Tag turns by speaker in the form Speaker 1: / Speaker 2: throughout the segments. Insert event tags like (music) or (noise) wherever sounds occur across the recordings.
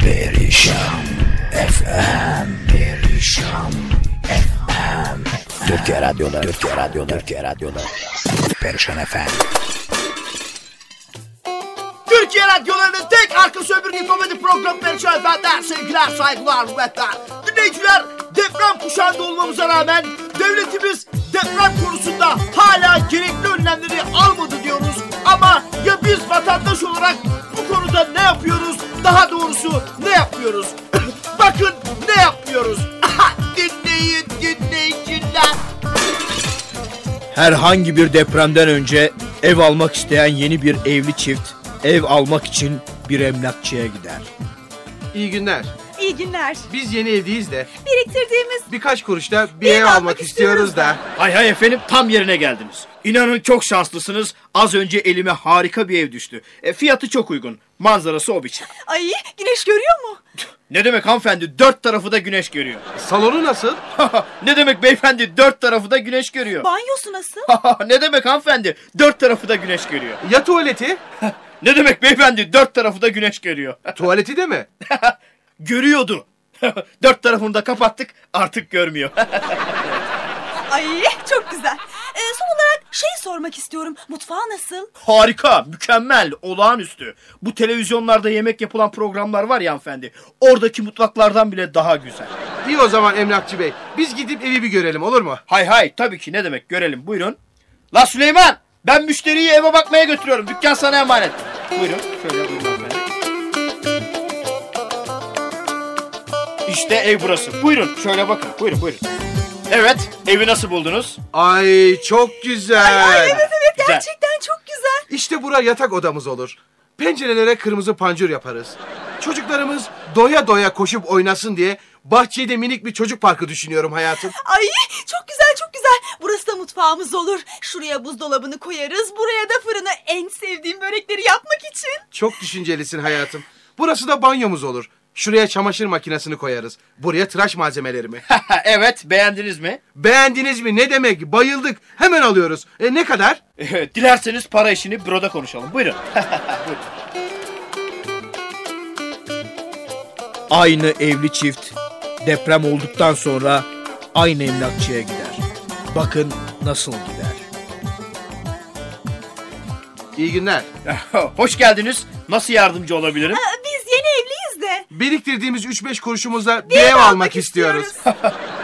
Speaker 1: Perişan FM Perişan FM Türkiye Radyo'da Türkiye Radyo'da Türkiye Radyo'da Perişan FM
Speaker 2: Türkiye radyolarının tek arka sömürge komedi programı Perişan Efendi'den sevgiler, saygılar, hürmetler. Dinleyiciler deprem kuşağında olmamıza rağmen devletimiz deprem konusunda hala gerekli önlemleri almadı diyoruz. Ama ya biz vatandaş olarak Daha doğrusu ne yapmıyoruz? (coughs) Bakın ne yapmıyoruz? dinleyin dinleyiciler.
Speaker 3: Herhangi bir depremden önce ev almak isteyen yeni bir evli çift ev almak için bir emlakçıya gider.
Speaker 4: İyi günler.
Speaker 5: İyi günler.
Speaker 4: Biz yeni evliyiz de
Speaker 5: Biriktirdiğimiz
Speaker 4: birkaç kuruşta bir,
Speaker 5: Bir
Speaker 4: ev
Speaker 5: ev
Speaker 4: almak,
Speaker 5: almak
Speaker 4: istiyoruz
Speaker 5: istiyoruz
Speaker 4: da.
Speaker 3: Hay hay efendim tam yerine geldiniz. İnanın çok şanslısınız. Az önce elime harika bir ev düştü. E, fiyatı çok uygun. Manzarası o biçim.
Speaker 5: ay güneş görüyor mu?
Speaker 3: Ne demek hanımefendi? Dört tarafı da güneş görüyor.
Speaker 4: Salonu nasıl? (laughs)
Speaker 3: ne demek beyefendi? Dört tarafı da güneş görüyor.
Speaker 5: Banyosu nasıl? (laughs)
Speaker 3: ne demek hanımefendi? Dört tarafı da güneş görüyor.
Speaker 4: Ya tuvaleti? (laughs)
Speaker 3: Ne demek beyefendi? Dört tarafı da güneş görüyor.
Speaker 4: Tuvaleti de mi?
Speaker 3: Görüyordu. (laughs) Dört tarafını da kapattık artık görmüyor. (laughs)
Speaker 5: Ay çok güzel. Ee, son olarak şey sormak istiyorum. Mutfağı nasıl?
Speaker 3: Harika, mükemmel, olağanüstü. Bu televizyonlarda yemek yapılan programlar var ya hanımefendi. Oradaki mutfaklardan bile daha güzel.
Speaker 4: İyi o zaman emlakçı bey. Biz gidip evi bir görelim olur mu?
Speaker 3: Hay hay tabii ki ne demek görelim buyurun. La Süleyman ben müşteriyi eve bakmaya götürüyorum. Dükkan sana emanet. Buyurun şöyle buyurun hanımefendi. İşte ev burası. Buyurun şöyle bakın. Buyurun buyurun. Evet evi nasıl buldunuz?
Speaker 4: Ay çok güzel.
Speaker 5: Evet evet
Speaker 3: Güzel.
Speaker 5: gerçekten çok güzel.
Speaker 4: İşte bura yatak odamız olur. Pencerelere kırmızı pancur yaparız. Çocuklarımız doya doya koşup oynasın diye bahçede de minik bir çocuk parkı düşünüyorum hayatım.
Speaker 5: Ay çok güzel çok güzel. Burası da mutfağımız olur. Şuraya buzdolabını koyarız. Buraya da fırını en sevdiğim börekleri yapmak için.
Speaker 4: Çok düşüncelisin hayatım. Burası da banyomuz olur. Şuraya çamaşır makinesini koyarız. Buraya tıraş malzemelerimi. (laughs)
Speaker 3: evet beğendiniz mi?
Speaker 4: Beğendiniz mi? Ne demek? Bayıldık. Hemen alıyoruz. E ne kadar? (laughs)
Speaker 3: Dilerseniz para işini büroda konuşalım. Buyurun. (laughs) Buyurun. Aynı evli çift deprem olduktan sonra aynı emlakçıya gider. Bakın nasıl gider.
Speaker 4: İyi günler.
Speaker 3: Hoş geldiniz. Nasıl yardımcı olabilirim?
Speaker 5: Aa, Biz yeni evliyiz de.
Speaker 4: Biriktirdiğimiz 3-5 kuruşumuzla bir, ev almak istiyoruz.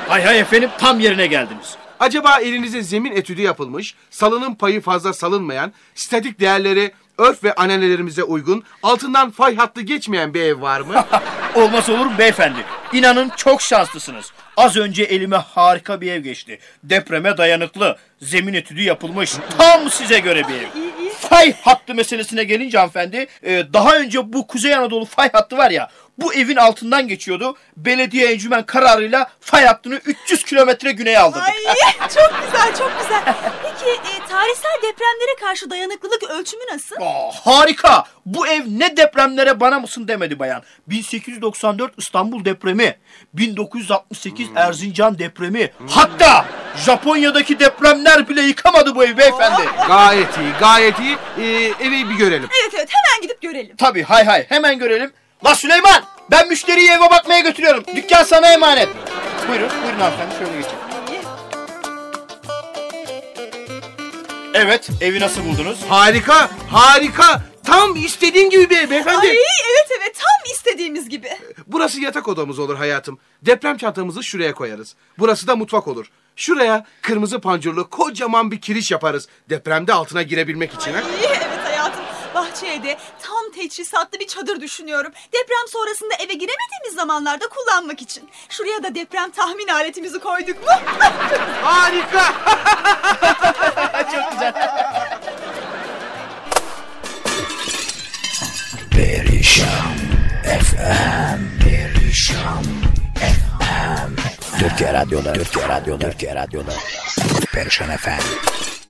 Speaker 3: Hay hay efendim tam yerine geldiniz.
Speaker 4: Acaba elinize zemin etüdü yapılmış, salının payı fazla salınmayan, statik değerleri örf ve ananelerimize uygun, altından fay hattı geçmeyen bir ev var mı? (laughs)
Speaker 3: Olmaz olur mu beyefendi. İnanın çok şanslısınız. Az önce elime harika bir ev geçti. Depreme dayanıklı, zemin etüdü yapılmış. Tam size göre bir ev. Fay hattı meselesine gelince hanımefendi, e, daha önce bu Kuzey Anadolu fay hattı var ya, bu evin altından geçiyordu. Belediye encümen kararıyla fay hattını 300 kilometre güneye aldırdık.
Speaker 5: Ay (laughs) çok güzel çok güzel. Peki e, tarihsel depremlere karşı dayanıklılık ölçümü nasıl?
Speaker 3: Aa, harika. Bu ev ne depremlere bana mısın demedi bayan. 1894 İstanbul depremi, 1968 Erzincan depremi, hatta Japonya'daki depremler bile yıkamadı bu ev beyefendi. (laughs)
Speaker 4: gayet iyi, gayet iyi. Ee, evi bir görelim.
Speaker 5: Evet evet hemen gidip görelim.
Speaker 3: Tabii hay hay hemen görelim. La Süleyman ben müşteriyi eve bakmaya götürüyorum. Dükkan sana emanet. Buyurun buyurun hanımefendi şöyle geçin.
Speaker 5: İyi.
Speaker 3: Evet evi nasıl buldunuz?
Speaker 4: Harika, harika. Tam istediğim gibi bir ev beyefendi.
Speaker 5: Ay evet evet tam istediğimiz gibi.
Speaker 4: Burası yatak odamız olur hayatım. Deprem çantamızı şuraya koyarız. Burası da mutfak olur. Şuraya kırmızı pancurlu kocaman bir kiriş yaparız. Depremde altına girebilmek için. ha?
Speaker 5: Hayatım. Bahçeye de tam teçhizatlı bir çadır düşünüyorum. Deprem sonrasında eve giremediğimiz zamanlarda kullanmak için. Şuraya da deprem tahmin aletimizi koyduk mu? (laughs)
Speaker 4: Harika. (laughs)
Speaker 3: Çok güzel.
Speaker 1: Perişan FM Perişan FM Türkiye Radyo'da Türkiye Radyo'da Türkiye Radyo'da Perişan FM